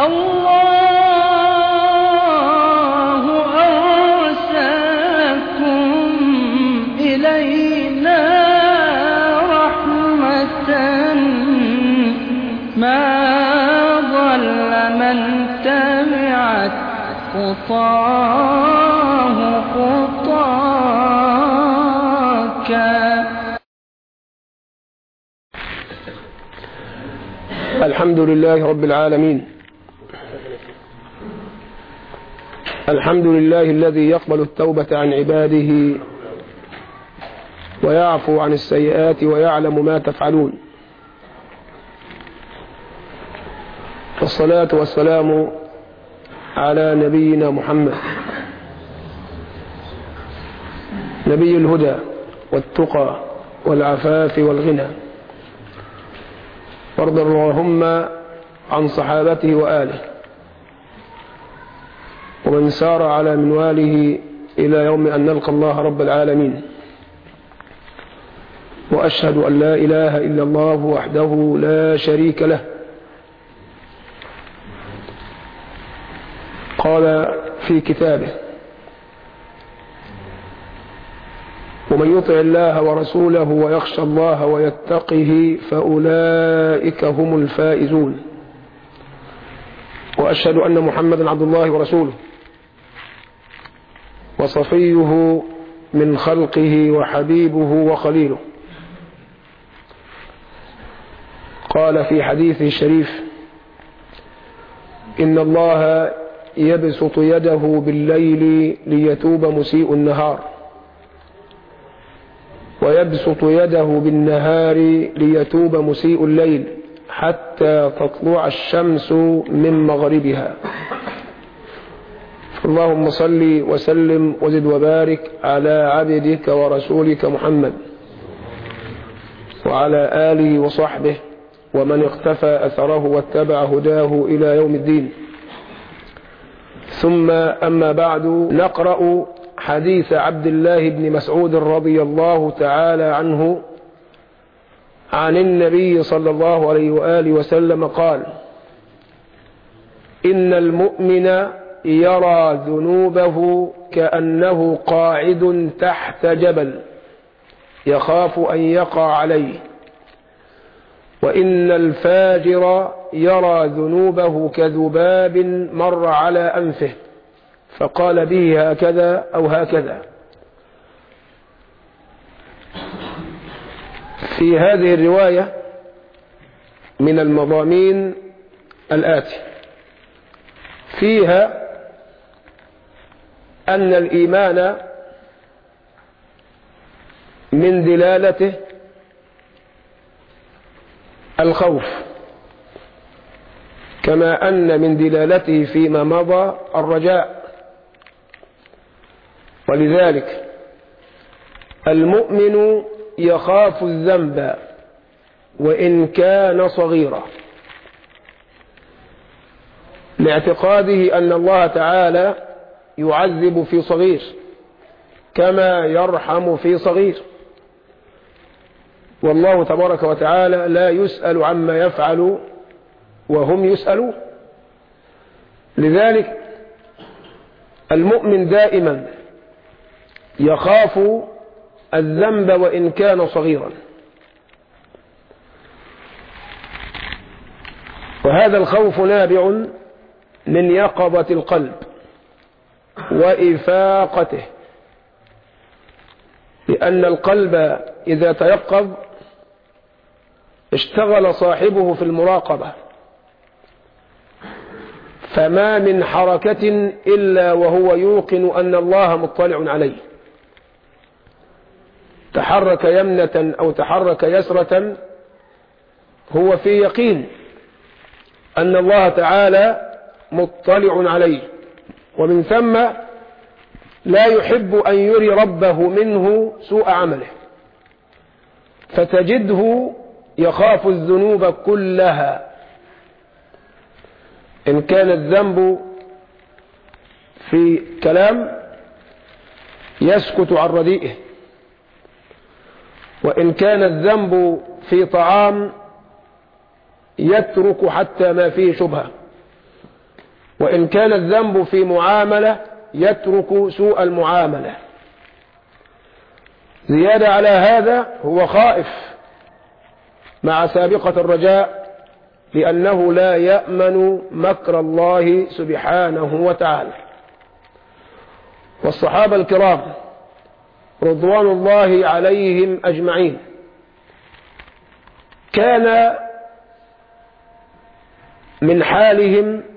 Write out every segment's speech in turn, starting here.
الله أرسلكم إلينا رحمة ما ضل من تبعت خطاه خطاك. الحمد لله رب العالمين. الحمد لله الذي يقبل التوبة عن عباده ويعفو عن السيئات ويعلم ما تفعلون. والصلاة والسلام على نبينا محمد. نبي الهدى والتقى والعفاف والغنى. وارض اللهم عن صحابته وآله. ومن سار على منواله إلى يوم أن نلقى الله رب العالمين. وأشهد أن لا إله إلا الله وحده لا شريك له. قال في كتابه ومن يطع الله ورسوله ويخشى الله ويتقه فأولئك هم الفائزون. وأشهد أن محمدا عبد الله ورسوله. وصفيه من خلقه وحبيبه وخليله. قال في حديثه الشريف إن الله يبسط يده بالليل ليتوب مسيء النهار ويبسط يده بالنهار ليتوب مسيء الليل حتى تطلع الشمس من مغربها. اللهم صل وسلم وزد وبارك على عبدك ورسولك محمد وعلى آله وصحبه ومن اقتفى أثره واتبع هداه إلى يوم الدين. ثم أما بعد نقرأ حديث عبد الله بن مسعود رضي الله تعالى عنه عن النبي صلى الله عليه وآله وسلم قال إن المؤمن يرى ذنوبه كأنه قاعد تحت جبل يخاف أن يقع عليه. وإن الفاجر يرى ذنوبه كذباب مر على أنفه فقال به هكذا أو هكذا. في هذه الرواية من المضامين الآتي. فيها أن الإيمان من دلالته الخوف كما أن من دلالته فيما مضى الرجاء. ولذلك المؤمن يخاف الذنب وإن كان صغيرا. لاعتقاده أن الله تعالى يعذب في صغير كما يرحم في صغير. والله تبارك وتعالى لا يسأل عما يفعل وهم يسألون. لذلك المؤمن دائما يخاف الذنب وإن كان صغيرا. وهذا الخوف نابع من يقظة القلب. وإفاقته. لأن القلب إذا تيقظ اشتغل صاحبه في المراقبة. فما من حركة إلا وهو يوقن أن الله مطلع عليه. تحرك يمنة أو تحرك يسرة هو في يقين أن الله تعالى مطلع عليه. ومن ثم لا يحب أن يري ربه منه سوء عمله. فتجده يخاف الذنوب كلها. إن كان الذنب في كلام يسكت عن رديئه. وإن كان الذنب في طعام يترك حتى ما فيه شبهة. وإن كان الذنب في معاملة يترك سوء المعاملة. زيادة على هذا هو خائف مع سابقة الرجاء لأنه لا يأمن مكر الله سبحانه وتعالى. والصحابة الكرام رضوان الله عليهم أجمعين. كان من حالهم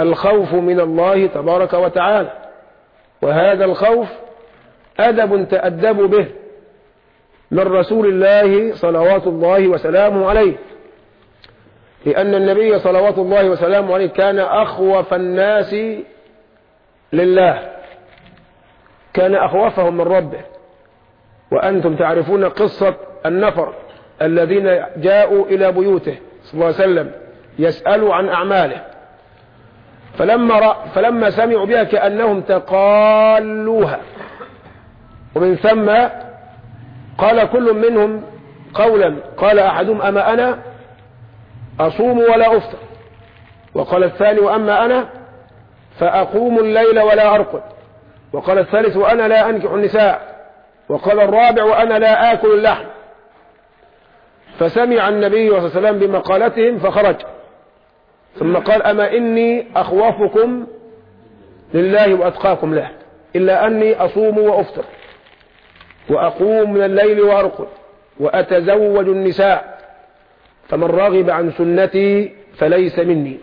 الخوف من الله تبارك وتعالى. وهذا الخوف أدب تأدبوا به من رسول الله صلوات الله وسلامه عليه. لأن النبي صلوات الله وسلامه عليه كان أخوف الناس لله. كان أخوفهم من ربه. وأنتم تعرفون قصة النفر الذين جاءوا إلى بيوته صلى الله عليه وسلم يسألوا عن أعماله. فلما, رأ فلما سمعوا بها كأنهم تقالوها. ومن ثم قال كل منهم قولا قال أحدهم أما أنا أصوم ولا أفطر؟ وقال الثاني وأما أنا فأقوم الليل ولا أرقد. وقال الثالث وأنا لا أنكح النساء. وقال الرابع وأنا لا آكل اللحم. فسمع النبي صلى الله عليه وسلم بمقالتهم فخرج. ثم قال أما إني أخوفكم لله وأتقاكم له إلا أني أصوم وأفطر وأقوم من الليل وأرقد وأتزوج النساء فمن رغب عن سنتي فليس مني.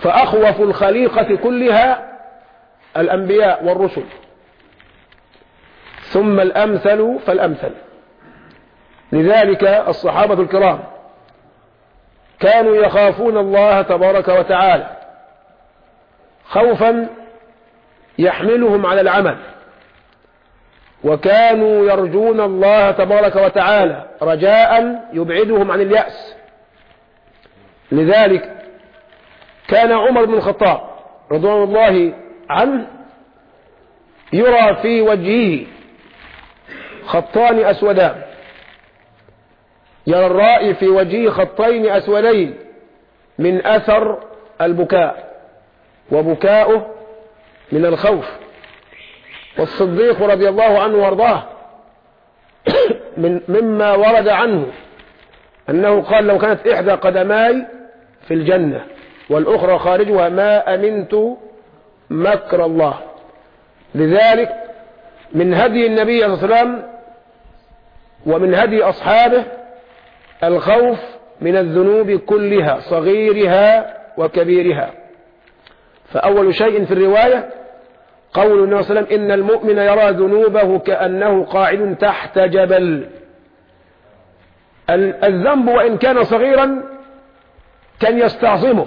فأخوف الخليقة كلها الأنبياء والرسل. ثم الأمثل فالأمثل. لذلك الصحابة الكرام كانوا يخافون الله تبارك وتعالى. خوفا يحملهم على العمل. وكانوا يرجون الله تبارك وتعالى رجاء يبعدهم عن اليأس. لذلك كان عمر بن الخطاب رضوان الله عنه يرى في وجهه خطان أسودان يرى الرائي في وجهه خطين أسودين من أثر البكاء وبكاؤه من الخوف. والصديق رضي الله عنه وأرضاه من مما ورد عنه أنه قال لو كانت إحدى قدماي في الجنة والأخرى خارجها ما أمنت مكر الله. لذلك من هدي النبي صلى الله عليه وسلم ومن هدي أصحابه الخوف من الذنوب كلها صغيرها وكبيرها. فأول شيء في الرواية قول النبي صلى الله عليه وسلم إن المؤمن يرى ذنوبه كأنه قاعد تحت جبل. الذنب وإن كان صغيرا كان يستعظمه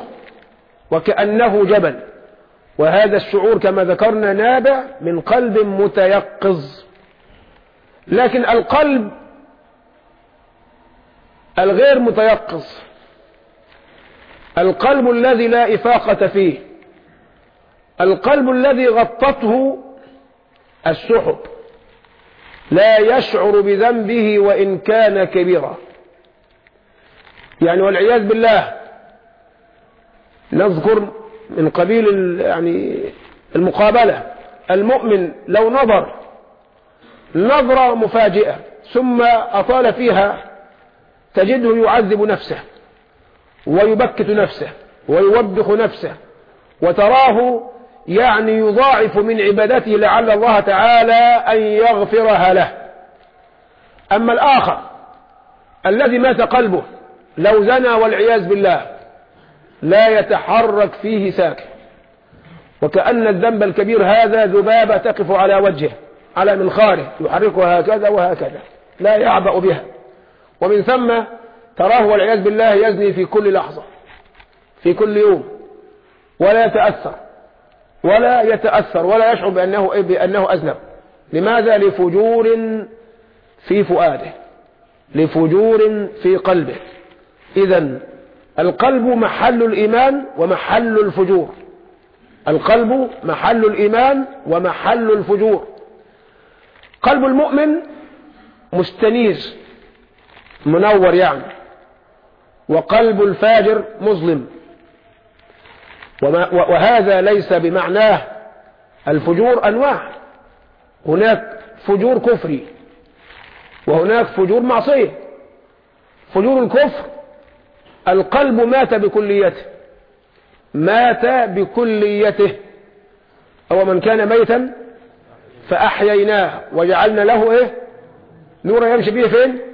وكأنه جبل. وهذا الشعور كما ذكرنا نابع من قلب متيقظ. لكن القلب الغير متيقظ. القلب الذي لا إفاقة فيه. القلب الذي غطته السحب. لا يشعر بذنبه وإن كان كبيرا. يعني والعياذ بالله. نذكر من قبيل يعني المقابلة. المؤمن لو نظر نظرة مفاجئة ثم أطال فيها تجده يعذب نفسه ويبكت نفسه ويوبخ نفسه وتراه يعني يضاعف من عبادته لعل الله تعالى أن يغفرها له. أما الآخر الذي مات قلبه لو زنى والعياذ بالله لا يتحرك فيه ساكن وكأن الذنب الكبير هذا ذبابة تقف على وجهه على منخاره يحركها هكذا وهكذا لا يعبأ بها. ومن ثم تراه والعياذ بالله يزني في كل لحظة في كل يوم ولا يتأثر ولا يتأثر ولا يشعر بأنه, بأنه أذنب. لماذا؟ لفجور في فؤاده لفجور في قلبه. إذا القلب محل الإيمان ومحل الفجور. القلب محل الإيمان ومحل الفجور. قلب المؤمن مستنير منور يعني. وقلب الفاجر مظلم. وهذا ليس بمعناه الفجور أنواع. هناك فجور كفري وهناك فجور معصية. فجور الكفر القلب مات بكليته. مات بكليته. أو من كان ميتا فأحييناه وجعلنا له إيه؟ نورا يمشي به فين؟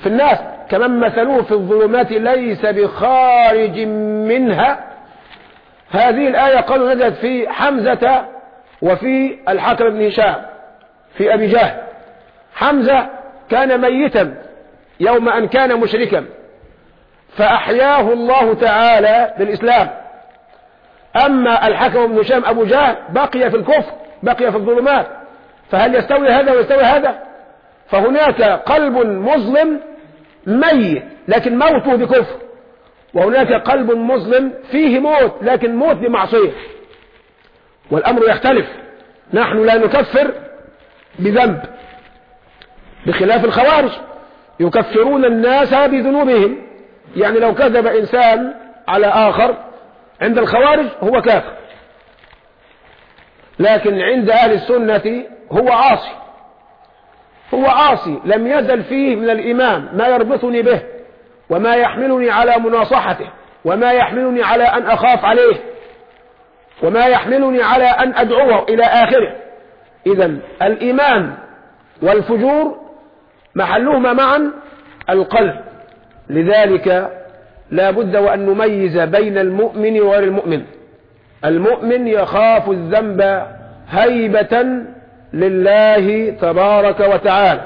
في الناس كمن مثلوه في الظلمات ليس بخارج منها. هذه الآية قالوا نزلت في حمزة وفي الحكم بن هشام في أبي جهل. حمزة كان ميتا يوم أن كان مشركا فأحياه الله تعالى بالإسلام. أما الحكم بن هشام أبو جهل بقي في الكفر بقي في الظلمات. فهل يستوي هذا ويستوي هذا؟ فهناك قلب مظلم ميت لكن موته بكفر. وهناك قلب مظلم فيه موت لكن موت بمعصية. والأمر يختلف. نحن لا نكفر بذنب. بخلاف الخوارج يكفرون الناس بذنوبهم. يعني لو كذب إنسان على آخر عند الخوارج هو كافر. لكن عند أهل السنة هو عاصي. هو عاصي لم يزل فيه من الإيمان ما يربطني به وما يحملني على مناصحته وما يحملني على أن أخاف عليه وما يحملني على أن أدعوه إلى آخره. إذا الإيمان والفجور محلهما معا القلب. لذلك لا بد وأن نميز بين المؤمن وغير المؤمن. المؤمن يخاف الذنب هيبة لله تبارك وتعالى.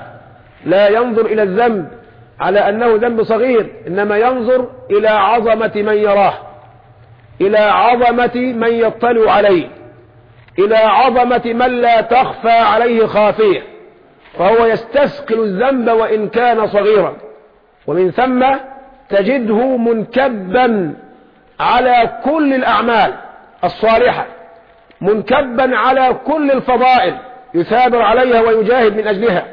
لا ينظر إلى الذنب على أنه ذنب صغير إنما ينظر إلى عظمة من يراه. إلى عظمة من يطلع عليه. إلى عظمة من لا تخفى عليه خافية. فهو يستثقل الذنب وإن كان صغيرا. ومن ثم تجده منكبا على كل الأعمال الصالحة. منكبا على كل الفضائل. يثابر عليها ويجاهد من أجلها.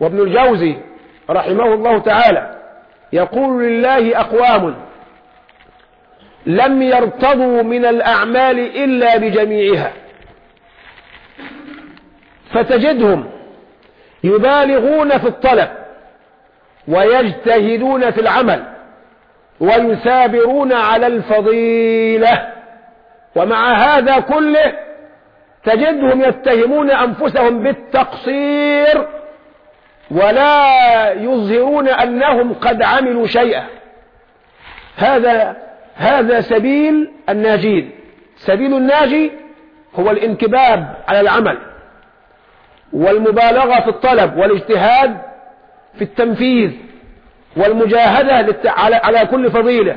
وابن الجوزي رحمه الله تعالى يقول لله أقوام لم يرتضوا من الأعمال إلا بجميعها. فتجدهم يبالغون في الطلب ويجتهدون في العمل ويثابرون على الفضيلة. ومع هذا كله تجدهم يتهمون أنفسهم بالتقصير ولا يظهرون أنهم قد عملوا شيئا. هذا هذا سبيل الناجين. سبيل الناجي هو الانكباب على العمل والمبالغة في الطلب والاجتهاد في التنفيذ والمجاهدة على كل فضيلة.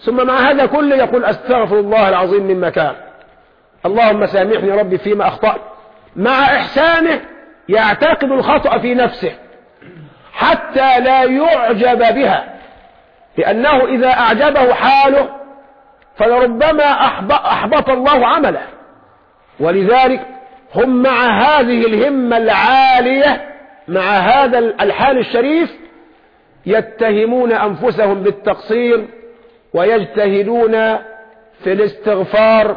ثم مع هذا كله يقول أستغفر الله العظيم مما كان اللهم سامحني ربي فيما أخطأت. مع إحسانه يعتقد الخطأ في نفسه حتى لا يعجب بها لأنه إذا أعجبه حاله فلربما أحبط الله عمله. ولذلك هم مع هذه الهمة العالية مع هذا الحال الشريف يتهمون أنفسهم بالتقصير ويجتهدون في الاستغفار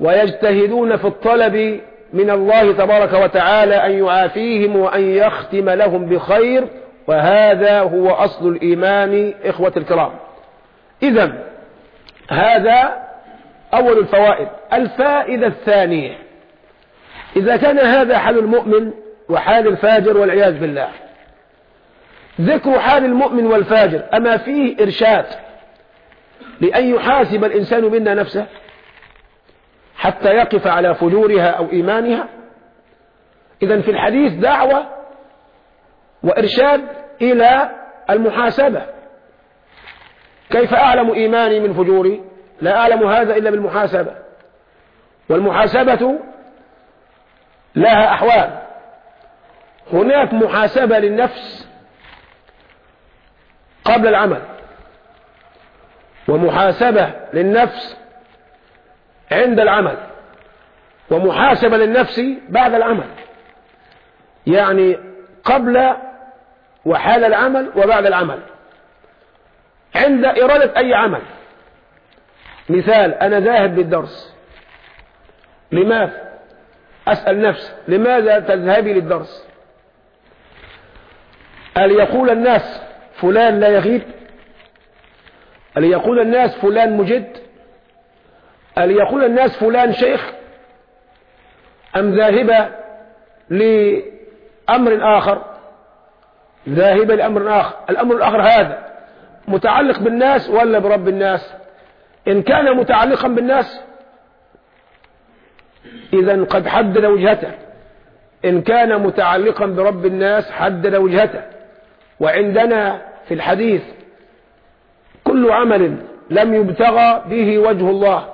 ويجتهدون في الطلب من الله تبارك وتعالى أن يعافيهم وأن يختم لهم بخير وهذا هو أصل الإيمان إخوة الكرام. إذا هذا أول الفوائد. الفائدة الثانية إذا كان هذا حال المؤمن وحال الفاجر والعياذ بالله ذكر حال المؤمن والفاجر أما فيه إرشاد لأن يحاسب الإنسان منا نفسه؟ حتى يقف على فجورها أو إيمانها. إذا في الحديث دعوة وإرشاد إلى المحاسبة. كيف أعلم إيماني من فجوري؟ لا أعلم هذا إلا بالمحاسبة. والمحاسبة لها أحوال. هناك محاسبة للنفس قبل العمل ومحاسبة للنفس عند العمل ومحاسبة للنفس بعد العمل. يعني قبل وحال العمل وبعد العمل. عند إرادة أي عمل. مثال أنا ذاهب للدرس. لماذا؟ أسأل نفسي لماذا تذهبي للدرس؟ هل يقول الناس فلان لا يغيب؟ هل يقول الناس فلان مجد؟ يقول الناس فلان شيخ أم ذاهبة لأمر آخر؟ ذاهبة لأمر آخر. الأمر الآخر هذا متعلق بالناس ولا برب الناس؟ إن كان متعلقا بالناس إذا قد حدد وجهته. إن كان متعلقا برب الناس حدد وجهته. وعندنا في الحديث كل عمل لم يبتغى به وجه الله.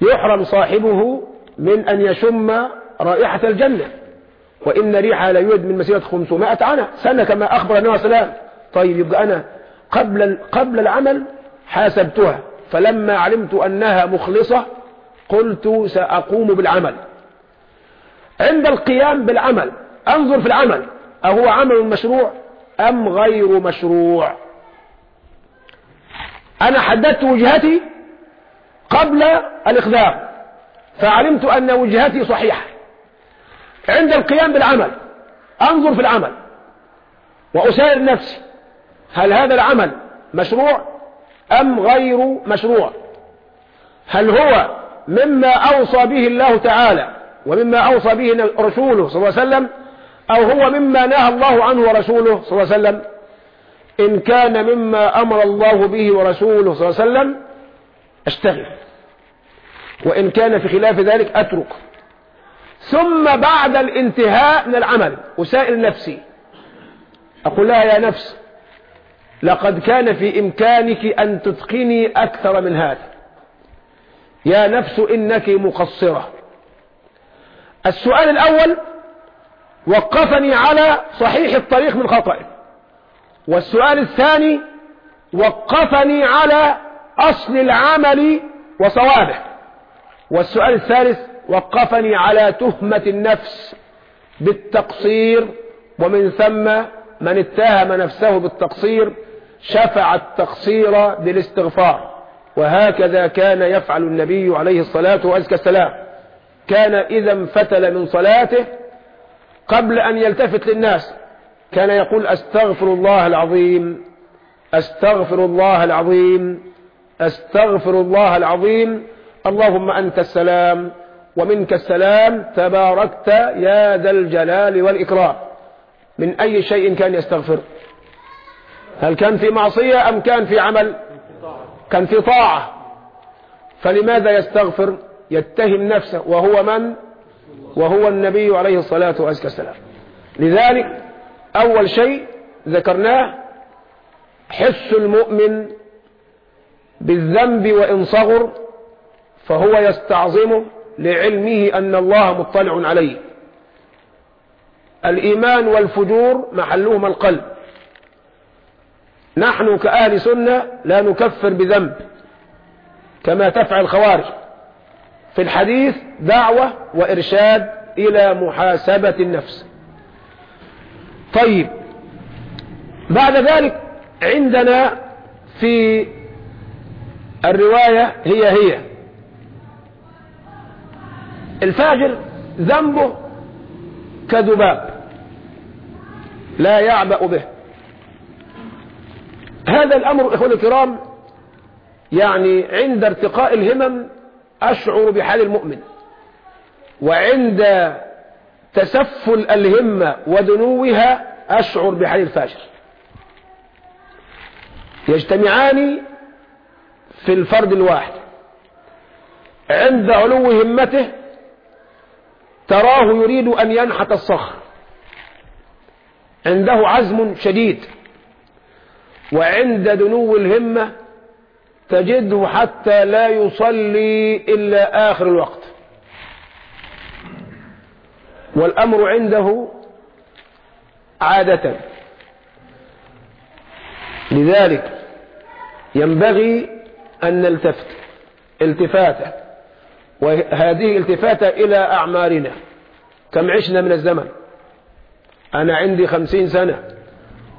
يحرم صاحبه من أن يشم رائحة الجنة. وإن ريحها لا يوجد من مسيرة 500 عام. سنة كما أخبر النبي صلى الله عليه وسلم. طيب يبقى أنا قبل قبل العمل حاسبتها. فلما علمت أنها مخلصة قلت سأقوم بالعمل. عند القيام بالعمل أنظر في العمل. أهو عمل مشروع أم غير مشروع؟ أنا حددت وجهتي قبل الإخذار فعلمت أن وجهتي صحيحة. عند القيام بالعمل أنظر في العمل وأسائل نفسي هل هذا العمل مشروع أم غير مشروع؟ هل هو مما أوصى به الله تعالى ومما أوصى به رسوله صلى الله عليه وسلم أو هو مما نهى الله عنه ورسوله صلى الله عليه وسلم؟ إن كان مما أمر الله به ورسوله صلى الله عليه وسلم أشتغل. وإن كان في خلاف ذلك أترك. ثم بعد الانتهاء من العمل أسائل نفسي. أقول لها يا نفس لقد كان في إمكانك أن تتقني أكثر من هذا. يا نفس إنك مقصرة. السؤال الأول وقفني على صحيح الطريق من خطأ. والسؤال الثاني وقفني على أصل العمل وصوابه. والسؤال الثالث وقفني على تهمة النفس بالتقصير ومن ثم من اتهم نفسه بالتقصير شفع التقصير بالاستغفار. وهكذا كان يفعل النبي عليه الصلاة والسلام كان إذا انفتل من صلاته قبل أن يلتفت للناس. كان يقول أستغفر الله العظيم أستغفر الله العظيم أستغفر الله العظيم اللهم أنت السلام ومنك السلام تباركت يا ذا الجلال والإكرام. من أي شيء كان يستغفر؟ هل كان في معصية أم كان في عمل؟ كان في طاعة. فلماذا يستغفر؟ يتهم نفسه. وهو من؟ وهو النبي عليه الصلاة والسلام. لذلك أول شيء ذكرناه حس المؤمن بالذنب وإن صغر فهو يستعظمه لعلمه أن الله مطلع عليه. الإيمان والفجور محلهما القلب. نحن كأهل سنة لا نكفر بذنب كما تفعل الخوارج. في الحديث دعوة وإرشاد إلى محاسبة النفس. طيب بعد ذلك عندنا في الرواية هي هي. الفاجر ذنبه كذباب لا يعبأ به. هذا الأمر إخواني الكرام يعني عند ارتقاء الهمم أشعر بحال المؤمن وعند تسفل الهمة ودنوها أشعر بحال الفاجر. يجتمعان في الفرد الواحد عند علو همته تراه يريد أن ينحت الصخر. عنده عزم شديد. وعند دنو الهمة تجده حتى لا يصلي إلا آخر الوقت. والأمر عنده عادة. لذلك ينبغي أن نلتفت التفاتة. وهذه التفاتة إلى أعمارنا. كم عشنا من الزمن؟ أنا عندي خمسين سنة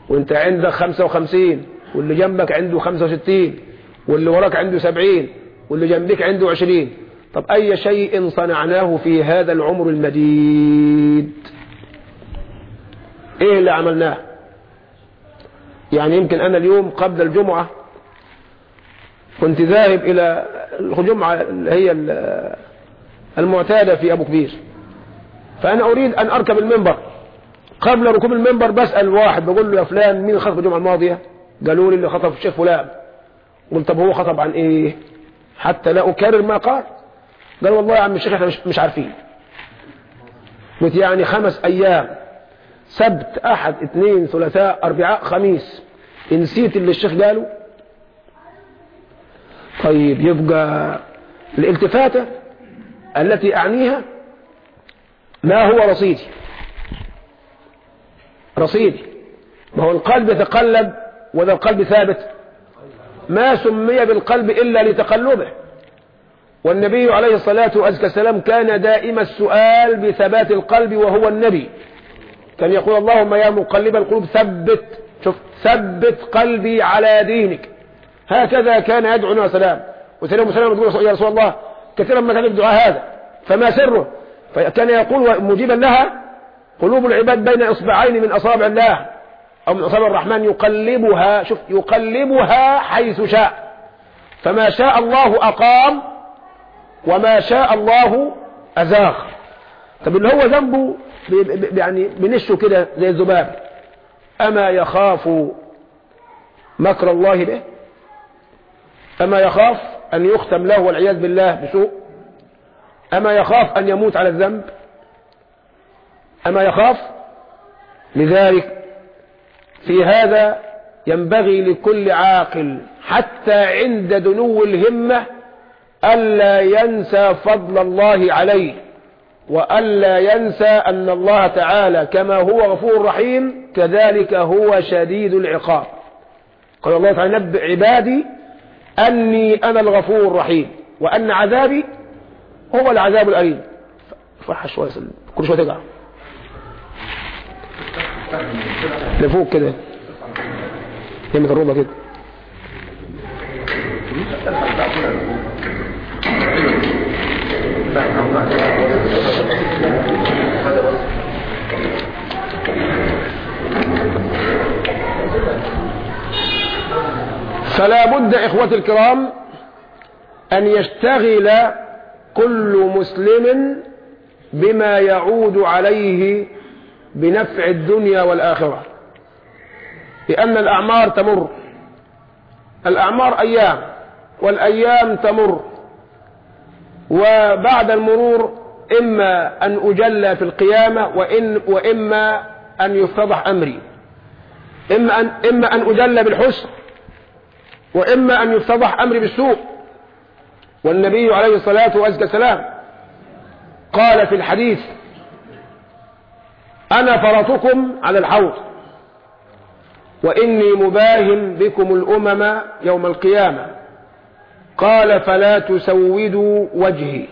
وأنت عندك خمسة وخمسين واللي جنبك عنده خمسة وستين واللي وراك عنده سبعين واللي جنبك عنده عشرين. طب أي شيء صنعناه في هذا العمر المديد إيه اللي عملناه؟ يعني يمكن أنا اليوم قبل الجمعة كنت ذاهب إلى الجمعة اللي هي المعتادة في أبو كبير. فأنا أريد أن أركب المنبر. قبل ركوب المنبر بسأل واحد بقول له يا فلان مين خطب الجمعة الماضية؟ قالوا لي اللي خطب الشيخ فلان. قلت طب هو خطب عن إيه؟ حتى لا أكرر ما قال. قال والله يا عم الشيخ إحنا مش, مش عارفين. قلت يعني خمس أيام. سبت أحد اثنين ثلاثاء أربعاء خميس. نسيت اللي الشيخ قاله؟ طيب يبقى الالتفاتة التي أعنيها ما هو رصيدي؟ رصيدي. ما هو القلب يتقلب وذا القلب ثابت. ما سمي بالقلب إلا لتقلبه. والنبي عليه الصلاة والسلام كان دائم السؤال بثبات القلب وهو النبي. كان يقول اللهم يا مقلب القلوب ثبت شوف ثبت قلبي على دينك. هكذا كان يدعو النبي سلام وسلام وسلام يقول يا رسول الله كثيرا ما كان الدعاء هذا فما سره؟ فكان يقول مجيبا لها قلوب العباد بين إصبعين من أصابع الله أو من أصابع الرحمن يقلبها شوف يقلبها حيث شاء. فما شاء الله أقام وما شاء الله أزاغ. طب اللي هو ذنبه يعني بنشه كده زي الذباب. أما يخاف مكر الله به؟ أما يخاف أن يختم له والعياذ بالله بسوء؟ أما يخاف أن يموت على الذنب؟ أما يخاف؟ لذلك في هذا ينبغي لكل عاقل حتى عند دنو الهمة ألا ينسى فضل الله عليه وألا ينسى أن الله تعالى كما هو غفور رحيم كذلك هو شديد العقاب. قال الله تعالى نبئ عبادي أني أنا الغفور الرحيم وأن عذابي هو العذاب الأليم. فرح شوية كل شوية تقع. لفوق كده. يمة الربع كده. فلا بد إخوة الكرام أن يشتغل كل مسلم بما يعود عليه بنفع الدنيا والآخرة. لأن الأعمار تمر. الأعمار أيام والأيام تمر. وبعد المرور إما أن أجلى في القيامة وإن وإما أن يفتضح أمري. إما أن, إما أن أجلى بالحسن. وإما أن يفتضح أمري بالسوء. والنبي عليه الصلاة والسلام قال في الحديث أنا فرطكم على الحوض وإني مباهم بكم الأمم يوم القيامة. قال فلا تسودوا وجهي.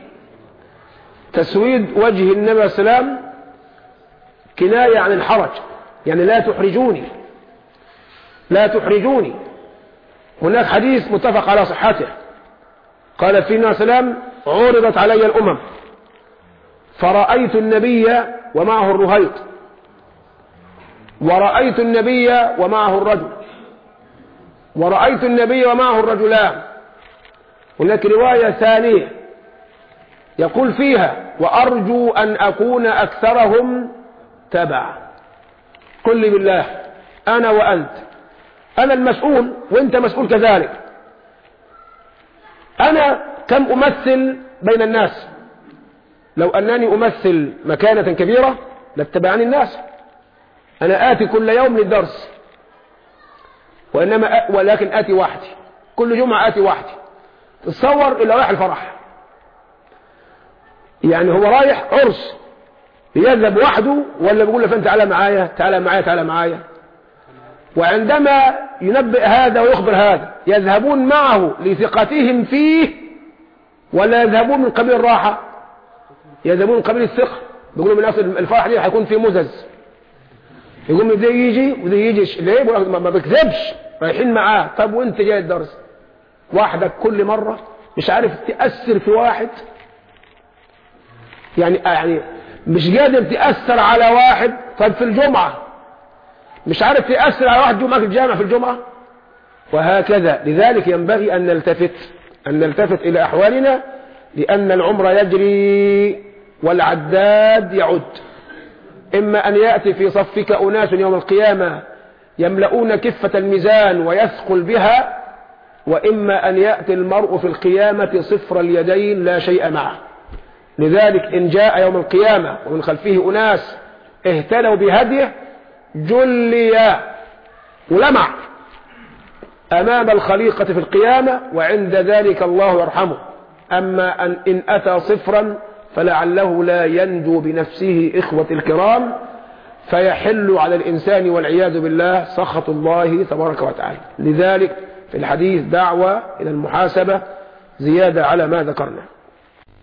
تسويد وجه النبي السلام كناية عن الحرج يعني لا تحرجوني لا تحرجوني. هناك حديث متفق على صحته. قال فيه النبي السلام عرضت علي الأمم. فرأيت النبي ومعه الرهيط. ورأيت النبي ومعه الرجل. ورأيت النبي ومعه الرجلان. هناك رواية ثانية يقول فيها وأرجو أن أكون أكثرهم تبعا. قل لي بالله أنا وأنت. أنا المسؤول وأنت مسؤول كذلك. أنا كم أمثل بين الناس؟ لو أنني أمثل مكانة كبيرة لاتبعني الناس. أنا آتي كل يوم للدرس وإنما. ولكن آتي وحدي. كل جمعة آتي وحدي. تصور إلا رايح الفرح. يعني هو رايح عرس يذهب وحده ولا بيقول له فأنت تعالى معايا تعالى معايا تعالى معايا؟ وعندما ينبئ هذا ويخبر هذا يذهبون معه لثقتهم فيه ولا يذهبون من قبيل الراحة يذهبون من قبيل الثقة. بيقولوا من أصل الفرح دي هيكون في مزز. يقوم ده يجي وده يجي ليه ما بكذبش رايحين معاه. طب وانت جاي الدرس؟ وحدك كل مرة مش عارف تأثر في واحد؟ يعني يعني مش قادر تأثر على واحد؟ طيب في الجمعة مش عارف تأثر على واحد جمعة في الجامع في الجمعة؟ وهكذا. لذلك ينبغي أن نلتفت أن نلتفت إلى أحوالنا لأن العمر يجري والعداد يعد. إما أن يأتي في صفك أناس يوم القيامة يملؤون كفة الميزان ويثقل بها وإما أن يأتي المرء في القيامة صفر اليدين لا شيء معه. لذلك إن جاء يوم القيامة ومن خلفه أناس اهتدوا بهديه جلي ولمع أمام الخليقة في القيامة وعند ذلك الله يرحمه. أما أن إن أتى صفرا فلعله لا ينجو بنفسه إخوة الكرام فيحل على الإنسان والعياذ بالله سخط الله تبارك وتعالى. لذلك في الحديث دعوة إلى المحاسبة زيادة على ما ذكرنا.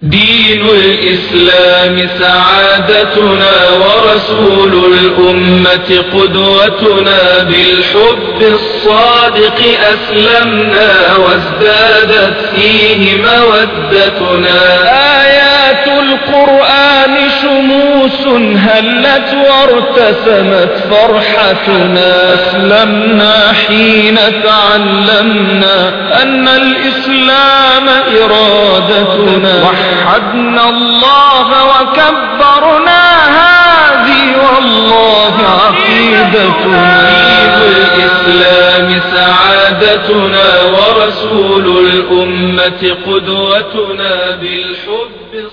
دين الإسلام سعادتنا ورسول الأمة قدوتنا بالحب الصادق أسلمنا وازدادت فيه مودتنا. آيات شموس هلت وارتسمت فرحتنا. أسلمنا حين تعلمنا أن الإسلام إرادتنا. وحدنا الله وكبرنا هذه والله عقيدتنا. الإسلام سعادتنا ورسول الأمة قدوتنا بالحب